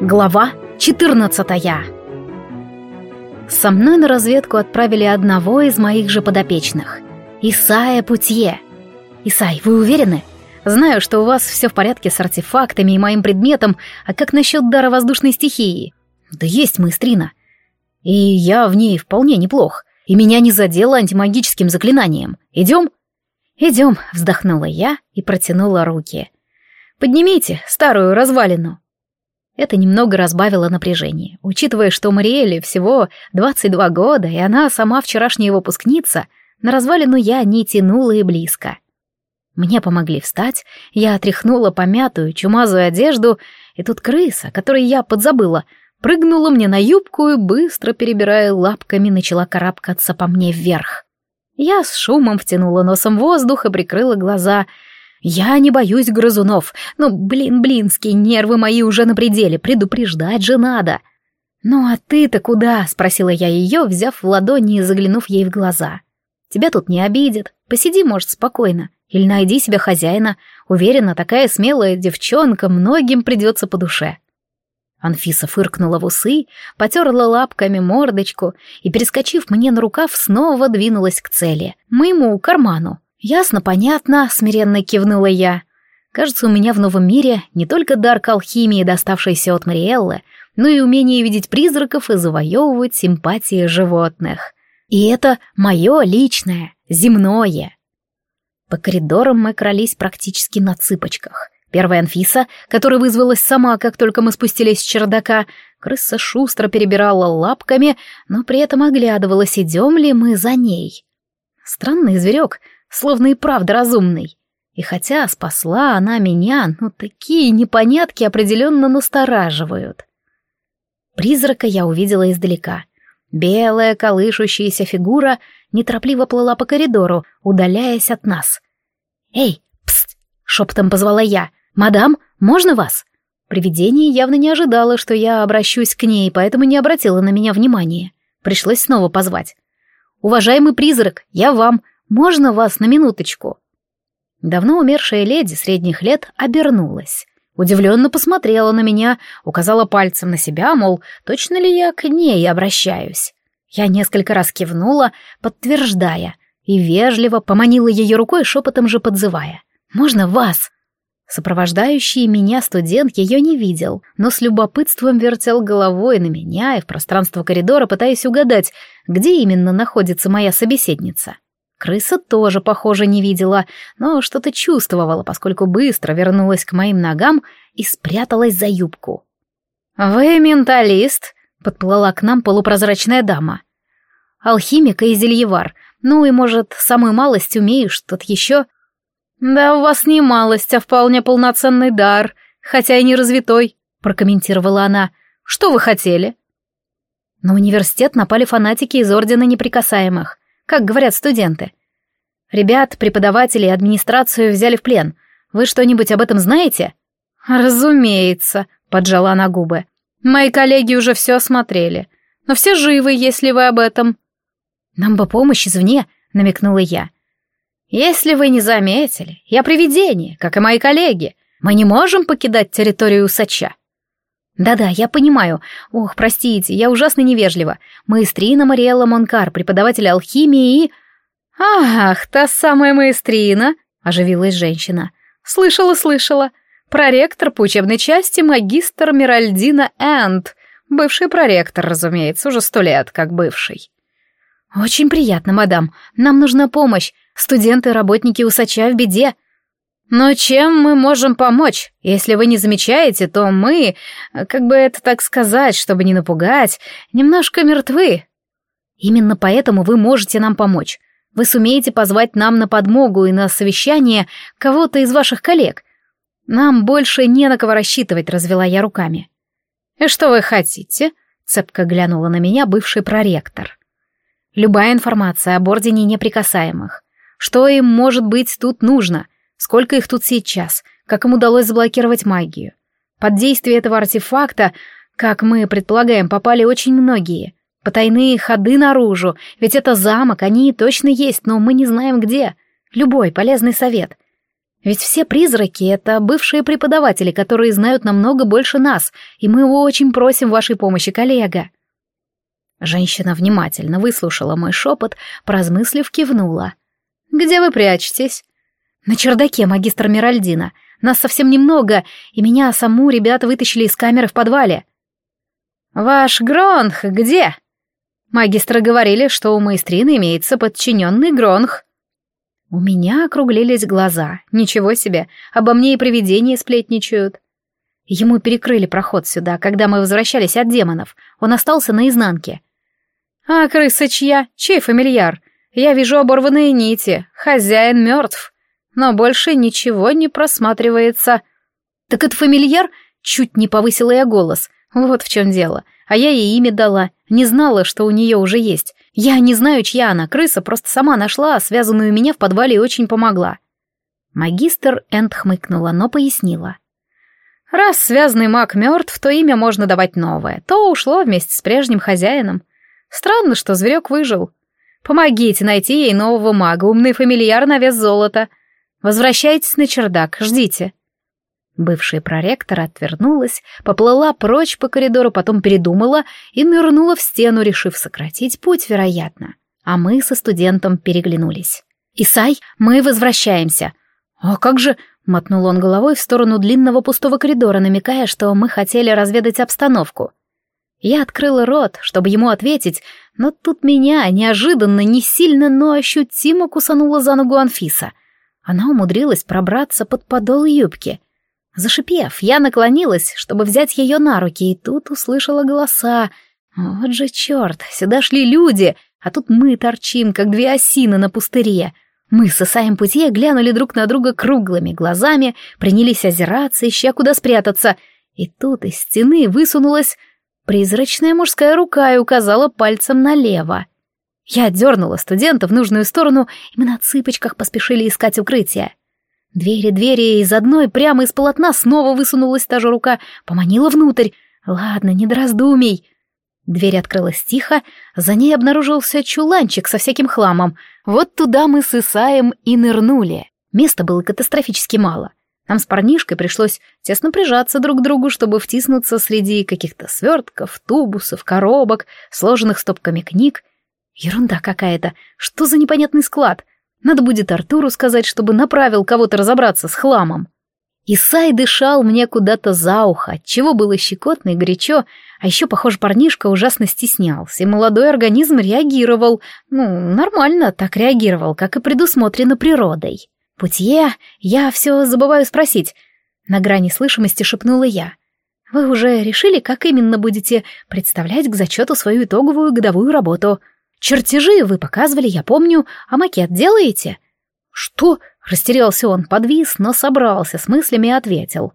Глава 14 Со мной на разведку отправили одного из моих же подопечных. Исая Путье. Исай, вы уверены? Знаю, что у вас все в порядке с артефактами и моим предметом, а как насчет дара воздушной стихии? Да есть маэстрина. И я в ней вполне неплох. И меня не задело антимагическим заклинанием. Идем? Идем, вздохнула я и протянула руки. Поднимите старую развалину. Это немного разбавило напряжение. Учитывая, что Мариэле всего 22 года, и она сама вчерашняя выпускница, на развалину я не тянула и близко. Мне помогли встать, я отряхнула помятую, чумазую одежду, и тут крыса, которой я подзабыла, прыгнула мне на юбку и, быстро перебирая лапками, начала карабкаться по мне вверх. Я с шумом втянула носом воздух и прикрыла глаза — я не боюсь грызунов. Ну, блин, блинские нервы мои уже на пределе, предупреждать же надо. «Ну а ты-то куда?» — спросила я ее, взяв в ладони и заглянув ей в глаза. «Тебя тут не обидят. Посиди, может, спокойно. Или найди себе хозяина. Уверена, такая смелая девчонка многим придется по душе». Анфиса фыркнула в усы, потерла лапками мордочку и, перескочив мне на рукав, снова двинулась к цели, моему карману. «Ясно, понятно», — смиренно кивнула я. «Кажется, у меня в новом мире не только дар к алхимии, доставшийся от Мариэллы, но и умение видеть призраков и завоевывать симпатии животных. И это мое личное, земное». По коридорам мы крались практически на цыпочках. Первая Анфиса, которая вызвалась сама, как только мы спустились с чердака, крыса шустро перебирала лапками, но при этом оглядывалась, идем ли мы за ней. Странный зверек, словно и правда разумный. И хотя спасла она меня, но такие непонятки определенно настораживают. Призрака я увидела издалека. Белая колышущаяся фигура неторопливо плыла по коридору, удаляясь от нас. «Эй, пст!» — шепотом позвала я. «Мадам, можно вас?» Привидение явно не ожидало, что я обращусь к ней, поэтому не обратила на меня внимания. Пришлось снова позвать. «Уважаемый призрак, я вам. Можно вас на минуточку?» Давно умершая леди средних лет обернулась. Удивленно посмотрела на меня, указала пальцем на себя, мол, точно ли я к ней обращаюсь. Я несколько раз кивнула, подтверждая, и вежливо поманила ее рукой, шепотом же подзывая. «Можно вас?» Сопровождающий меня студент ее не видел, но с любопытством вертел головой на меня и в пространство коридора, пытаясь угадать, где именно находится моя собеседница. Крыса тоже, похоже, не видела, но что-то чувствовала, поскольку быстро вернулась к моим ногам и спряталась за юбку. «Вы менталист?» — подплыла к нам полупрозрачная дама. «Алхимик и зельевар. Ну и, может, самую малость умеешь, что-то еще?» «Да у вас не малость, а вполне полноценный дар, хотя и не развитой», — прокомментировала она. «Что вы хотели?» На университет напали фанатики из Ордена Неприкасаемых как говорят студенты. Ребят, преподавателей и администрацию взяли в плен. Вы что-нибудь об этом знаете? Разумеется, поджала она губы. Мои коллеги уже все осмотрели. Но все живы, если вы об этом. Нам бы помощь извне, намекнула я. Если вы не заметили, я привидение, как и мои коллеги. Мы не можем покидать территорию усача. «Да-да, я понимаю. Ох, простите, я ужасно невежлива. Маэстрина Мариэлла Монкар, преподаватель алхимии и...» «Ах, та самая маэстрина!» — оживилась женщина. «Слышала, слышала. Проректор по учебной части магистр Миральдина Энд. Бывший проректор, разумеется, уже сто лет как бывший». «Очень приятно, мадам. Нам нужна помощь. Студенты, работники усача в беде. Но чем мы можем помочь? Если вы не замечаете, то мы, как бы это так сказать, чтобы не напугать, немножко мертвы. Именно поэтому вы можете нам помочь. Вы сумеете позвать нам на подмогу и на совещание кого-то из ваших коллег. Нам больше не на кого рассчитывать, развела я руками. И что вы хотите? Цепко глянула на меня бывший проректор. Любая информация об Ордене Неприкасаемых. Что им, может быть, тут нужно? Сколько их тут сейчас? Как им удалось заблокировать магию? Под действие этого артефакта, как мы предполагаем, попали очень многие. Потайные ходы наружу, ведь это замок, они точно есть, но мы не знаем где. Любой полезный совет. Ведь все призраки — это бывшие преподаватели, которые знают намного больше нас, и мы очень просим вашей помощи, коллега». Женщина внимательно выслушала мой шепот, поразмыслив, кивнула. «Где вы прячетесь?» «На чердаке, магистр Миральдина. Нас совсем немного, и меня саму ребята вытащили из камеры в подвале». «Ваш Гронх где?» Магистры говорили, что у маэстрины имеется подчиненный Гронх. У меня округлились глаза. Ничего себе, обо мне и привидения сплетничают. Ему перекрыли проход сюда, когда мы возвращались от демонов. Он остался на изнанке. «А крыса чья? Чей фамильяр? Я вижу оборванные нити. Хозяин мертв. Но больше ничего не просматривается». «Так это фамильяр?» Чуть не повысила я голос. Вот в чем дело. А я ей имя дала. Не знала, что у нее уже есть. Я не знаю, чья она, крыса, просто сама нашла, связанную меня в подвале и очень помогла. Магистр Энд хмыкнула, но пояснила. Раз связанный маг мертв, то имя можно давать новое. То ушло вместе с прежним хозяином. Странно, что зверек выжил. Помогите найти ей нового мага, умный фамильяр на вес золота. Возвращайтесь на чердак, ждите. Бывшая проректор отвернулась, поплыла прочь по коридору, потом передумала и нырнула в стену, решив сократить путь, вероятно. А мы со студентом переглянулись. «Исай, мы возвращаемся!» «А как же...» — мотнул он головой в сторону длинного пустого коридора, намекая, что мы хотели разведать обстановку. Я открыла рот, чтобы ему ответить, но тут меня неожиданно, не сильно, но ощутимо кусанула за ногу Анфиса. Она умудрилась пробраться под подол юбки — Зашипев, я наклонилась, чтобы взять ее на руки, и тут услышала голоса. Вот же черт, сюда шли люди, а тут мы торчим, как две осины на пустыре. Мы с Исаем Путье глянули друг на друга круглыми глазами, принялись озираться, ища куда спрятаться. И тут из стены высунулась призрачная мужская рука и указала пальцем налево. Я дернула студента в нужную сторону, и мы на цыпочках поспешили искать укрытие. Двери, двери, из одной прямо из полотна снова высунулась та же рука, поманила внутрь. Ладно, не до раздумий. Дверь открылась тихо, за ней обнаружился чуланчик со всяким хламом. Вот туда мы с Исаем и нырнули. Места было катастрофически мало. Нам с парнишкой пришлось тесно прижаться друг к другу, чтобы втиснуться среди каких-то свертков, тубусов, коробок, сложенных стопками книг. Ерунда какая-то. Что за непонятный склад? Надо будет Артуру сказать, чтобы направил кого-то разобраться с хламом. Исай дышал мне куда-то за ухо, отчего было щекотно и горячо, а еще, похоже, парнишка ужасно стеснялся, и молодой организм реагировал, ну, нормально так реагировал, как и предусмотрено природой. «Путье, я все забываю спросить», — на грани слышимости шепнула я. «Вы уже решили, как именно будете представлять к зачету свою итоговую годовую работу?» Чертежи вы показывали, я помню, а макет делаете?» «Что?» — растерялся он, подвис, но собрался с мыслями и ответил.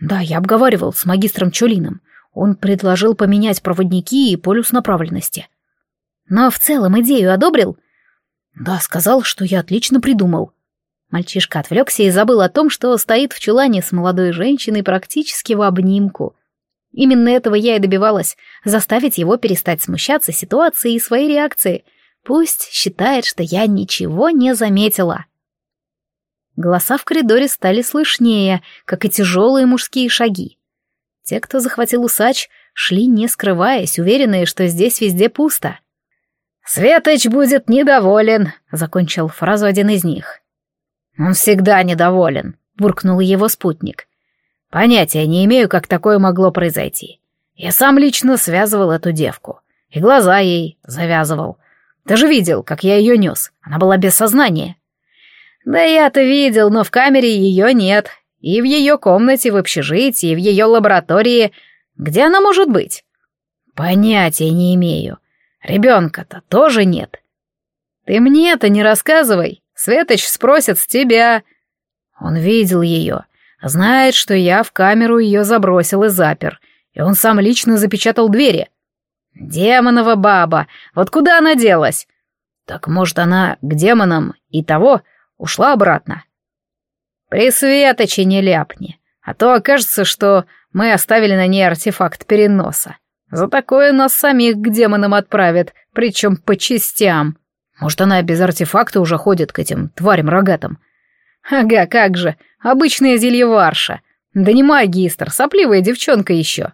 «Да, я обговаривал с магистром Чулином. Он предложил поменять проводники и полюс направленности». «Но в целом идею одобрил?» «Да, сказал, что я отлично придумал». Мальчишка отвлекся и забыл о том, что стоит в чулане с молодой женщиной практически в обнимку. Именно этого я и добивалась — заставить его перестать смущаться ситуацией и своей реакции. Пусть считает, что я ничего не заметила. Голоса в коридоре стали слышнее, как и тяжелые мужские шаги. Те, кто захватил усач, шли не скрываясь, уверенные, что здесь везде пусто. «Светоч будет недоволен», — закончил фразу один из них. «Он всегда недоволен», — буркнул его спутник. Понятия не имею, как такое могло произойти. Я сам лично связывал эту девку. И глаза ей завязывал. Ты же видел, как я ее нес. Она была без сознания. Да я-то видел, но в камере ее нет. И в ее комнате, в общежитии, и в ее лаборатории. Где она может быть? Понятия не имею. Ребенка-то тоже нет. Ты мне это не рассказывай. Светоч спросит с тебя. Он видел ее. Знает, что я в камеру ее забросил и запер, и он сам лично запечатал двери. Демонова баба, вот куда она делась? Так может она к демонам и того ушла обратно? При Светоче не ляпни, а то окажется, что мы оставили на ней артефакт переноса. За такое нас самих к демонам отправят, причем по частям. Может, она без артефакта уже ходит к этим тварям рогатым. Ага, как же, обычная зельеварша. Да не магистр, сопливая девчонка еще.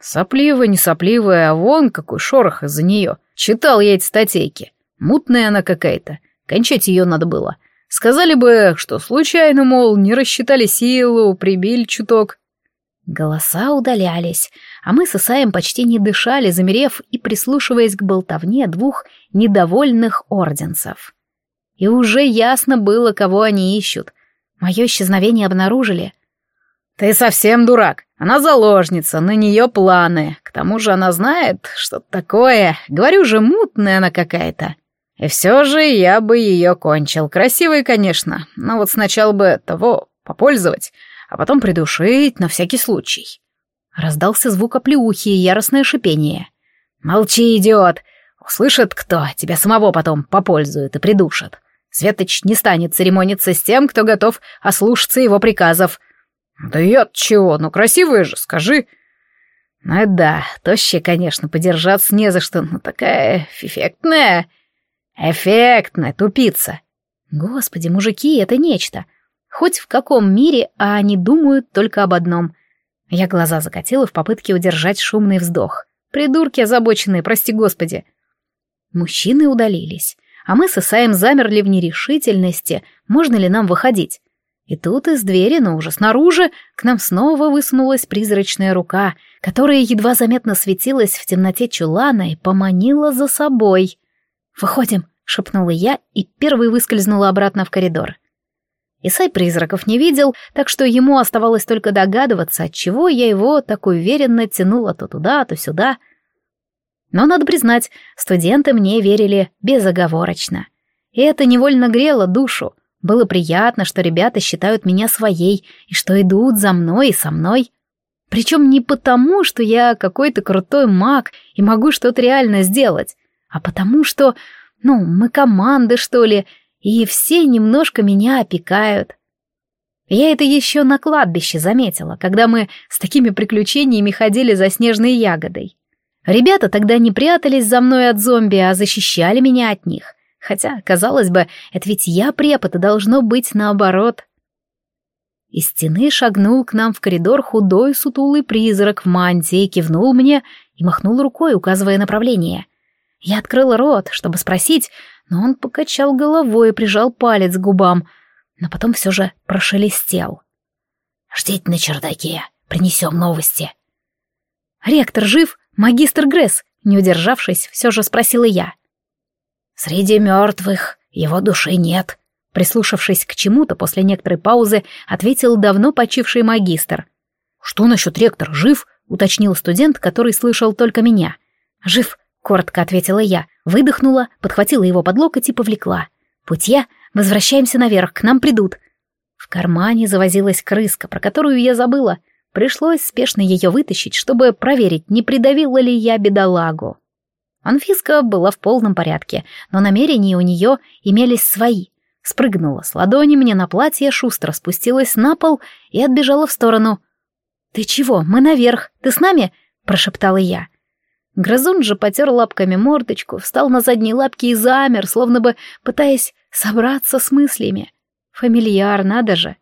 Сопливая, не сопливая, а вон какой шорох из-за нее. Читал я эти статейки. Мутная она какая-то. Кончать ее надо было. Сказали бы, что случайно, мол, не рассчитали силу, прибили чуток. Голоса удалялись, а мы с Исаем почти не дышали, замерев и прислушиваясь к болтовне двух недовольных орденцев. И уже ясно было, кого они ищут. Мое исчезновение обнаружили. «Ты совсем дурак. Она заложница, на нее планы. К тому же она знает, что такое. Говорю же, мутная она какая-то. И все же я бы ее кончил. Красивый, конечно, но вот сначала бы того попользовать, а потом придушить на всякий случай». Раздался звук оплеухи и яростное шипение. «Молчи, идиот! Услышит кто, тебя самого потом попользует и придушит. Светоч не станет церемониться с тем, кто готов ослушаться его приказов. Да я чего, ну красивая же, скажи. Ну да, тощая, конечно, подержаться не за что, но такая эффектная. Эффектная, тупица. Господи, мужики, это нечто. Хоть в каком мире, а они думают только об одном. Я глаза закатила в попытке удержать шумный вздох. Придурки озабоченные, прости господи. Мужчины удалились, а мы с Исаем замерли в нерешительности, можно ли нам выходить. И тут из двери, но уже снаружи, к нам снова высунулась призрачная рука, которая едва заметно светилась в темноте чулана и поманила за собой. «Выходим», — шепнула я и первой выскользнула обратно в коридор. Исай призраков не видел, так что ему оставалось только догадываться, отчего я его так уверенно тянула то туда, то сюда. Но, надо признать, студенты мне верили безоговорочно. И это невольно грело душу, было приятно, что ребята считают меня своей и что идут за мной и со мной. Причем не потому, что я какой-то крутой маг и могу что-то реально сделать, а потому что, ну, мы команды, что ли, и все немножко меня опекают. Я это еще на кладбище заметила, когда мы с такими приключениями ходили за снежной ягодой. Ребята тогда не прятались за мной от зомби, а защищали меня от них. Хотя, казалось бы, это ведь я препод, и должно быть наоборот. Из стены шагнул к нам в коридор худой сутулый призрак в мантии, кивнул мне и махнул рукой, указывая направление. Я открыла рот, чтобы спросить, но он покачал головой и прижал палец к губам, но потом все же прошелестел. «Ждите на чердаке, принесем новости». «Ректор жив? Магистр Гресс?» Не удержавшись, все же спросила я. «Среди мертвых его души нет», — прислушавшись к чему-то после некоторой паузы, ответил давно почивший магистр. «Что насчет ректор, жив?» — уточнил студент, который слышал только меня. «Жив», — коротко ответила я, выдохнула, подхватила его под локоть и повлекла. «Путья, возвращаемся наверх, к нам придут». В кармане завозилась крыска, про которую я забыла. Пришлось спешно ее вытащить, чтобы проверить, не придавила ли я бедолагу. Анфиска была в полном порядке, но намерения у нее имелись свои. Спрыгнула с ладони мне на платье, шустро спустилась на пол и отбежала в сторону. «Ты чего? Мы наверх. Ты с нами?» — прошептала я. Грызун же потер лапками мордочку, встал на задние лапки и замер, словно бы пытаясь собраться с мыслями. Фамильяр, надо же.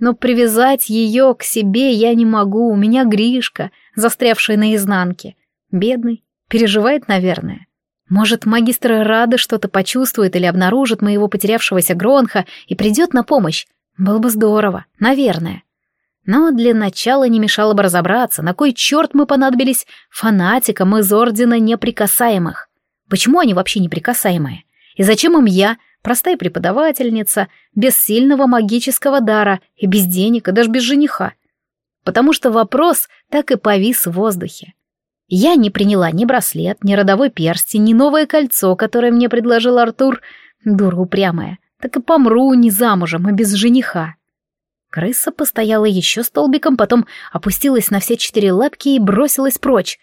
Но привязать ее к себе я не могу, у меня Гришка, застрявший на изнанке. Бедный, Переживает, наверное. Может, магистр рада что-то почувствует или обнаружит моего потерявшегося Гронха и придет на помощь. Было бы здорово, наверное. Но для начала не мешало бы разобраться, на кой черт мы понадобились фанатикам из Ордена Неприкасаемых. Почему они вообще неприкасаемые? И зачем им я, простая преподавательница, без сильного магического дара и без денег, и даже без жениха? Потому что вопрос так и повис в воздухе. Я не приняла ни браслет, ни родовой перстень, ни новое кольцо, которое мне предложил Артур. Дура упрямая. Так и помру не замужем и без жениха. Крыса постояла еще столбиком, потом опустилась на все четыре лапки и бросилась прочь.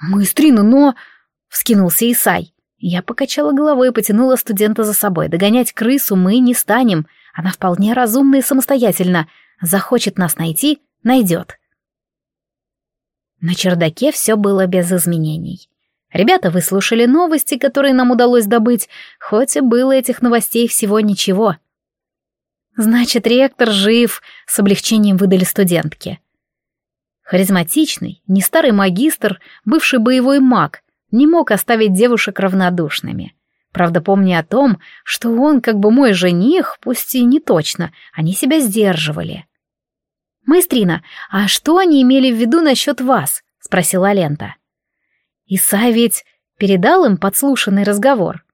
«Маэстрина, но...» — вскинулся Исай. Я покачала головой и потянула студента за собой. Догонять крысу мы не станем. Она вполне разумна и самостоятельна. Захочет нас найти — найдет. На чердаке все было без изменений. Ребята выслушали новости, которые нам удалось добыть, хоть и было этих новостей всего ничего. Значит, ректор жив, с облегчением выдали студентки. Харизматичный, не старый магистр, бывший боевой маг, не мог оставить девушек равнодушными. Правда, помня о том, что он как бы мой жених, пусть и не точно, они себя сдерживали. «Маэстрина, а что они имели в виду насчет вас?» — спросила Лента. Иса ведь передал им подслушанный разговор.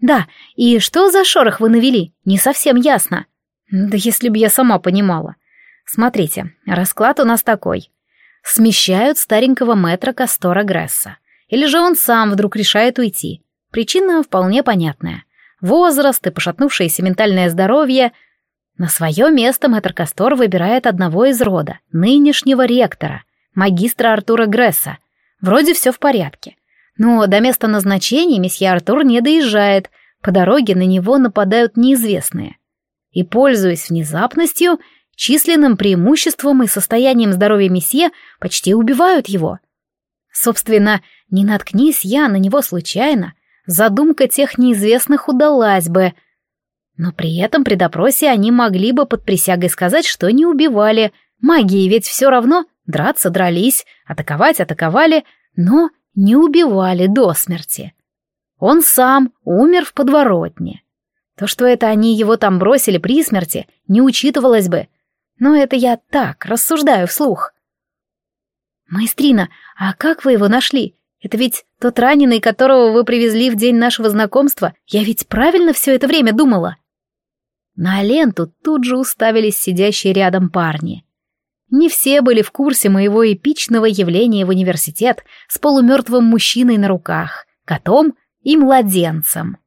«Да, и что за шорох вы навели? Не совсем ясно». «Да если бы я сама понимала. Смотрите, расклад у нас такой. Смещают старенького мэтра Кастора Гресса. Или же он сам вдруг решает уйти. Причина вполне понятная. Возраст и пошатнувшееся ментальное здоровье. На свое место мэтр Кастор выбирает одного из рода, нынешнего ректора, магистра Артура Гресса. Вроде все в порядке. Но до места назначения месье Артур не доезжает, по дороге на него нападают неизвестные. И, пользуясь внезапностью, численным преимуществом и состоянием здоровья месье, почти убивают его. Собственно, не наткнись я на него случайно, задумка тех неизвестных удалась бы. Но при этом при допросе они могли бы под присягой сказать, что не убивали. Магии ведь все равно драться дрались, атаковать атаковали, но не убивали до смерти. Он сам умер в подворотне. То, что это они его там бросили при смерти, не учитывалось бы. Но это я так, рассуждаю вслух. «Маэстрина, а как вы его нашли? Это ведь тот раненый, которого вы привезли в день нашего знакомства. Я ведь правильно все это время думала?» На ленту тут же уставились сидящие рядом парни. Не все были в курсе моего эпичного явления в университет с полумертвым мужчиной на руках, котом и младенцем.